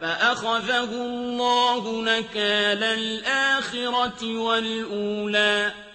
فَأَخَذَهُ اللَّهُ نَكَالَ الْآخِرَةِ وَالْأُولَىٰ.